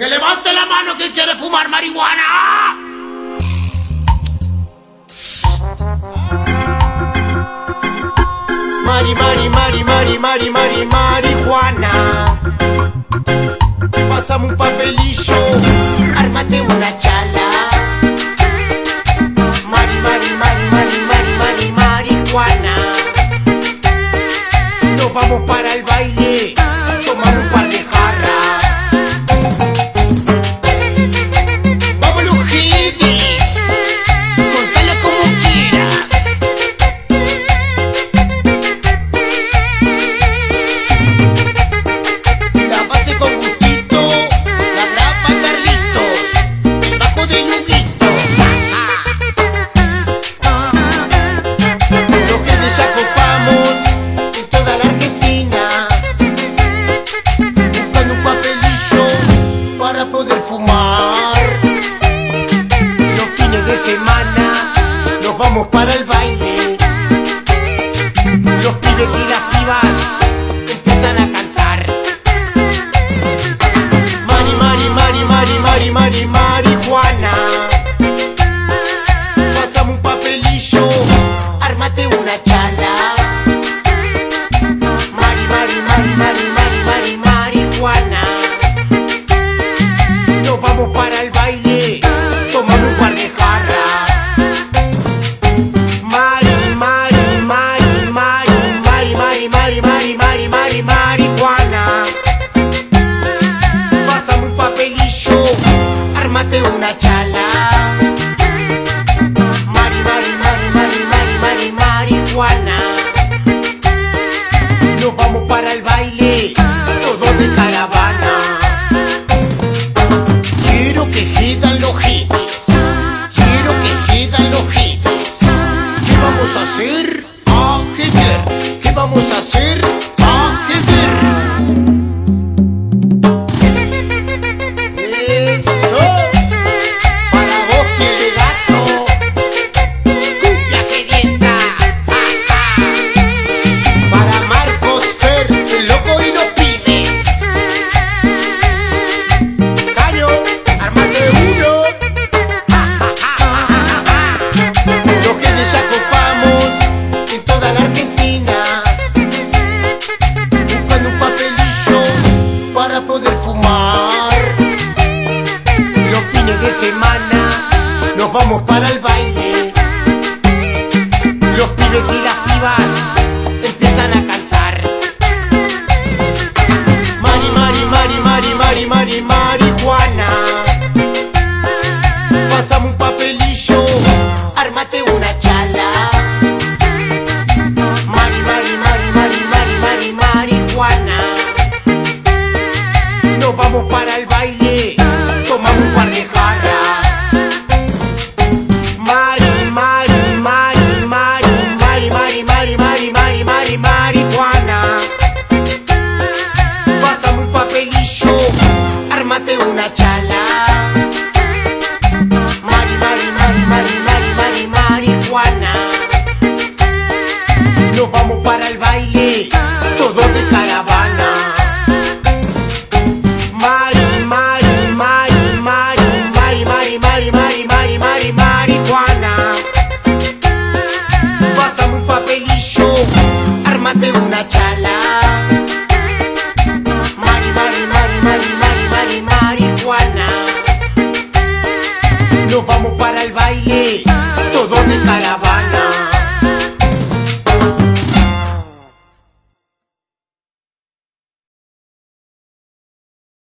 Que levante la mano que quiere fumar marihuana. Mari, mari, mari, mari, mari, mari, marihuana. Pásame un papelillo, ármate una chala. Mari, mari, mari, mari, mari, mari, marihuana. Nos vamos para vamos para el baile. Los pibes y las pibas empiezan a cantar. Mari, mari, mari, mari, mari, mari, marihuana. Pásame un papelillo, ármate una chala. Ármate una chala. Mari, mari, mari, mari, mari, mari, marihuana. Nos vamos para el baile, todos de caravana. Quiero que gidan los hits, quiero que gidan los hits. ¿Qué vamos a hacer? A jeder. ¿Qué vamos a hacer? De semana nos vamos para el baile. Los pibes y las pibas empiezan a cantar. Mari, mari, mari, mari, mari, mari, marihuana. Pásame un papelillo, ármate una chala. Mari, mari, mari, mari, mari, mari, marihuana. Nos vamos para el baile, One. not?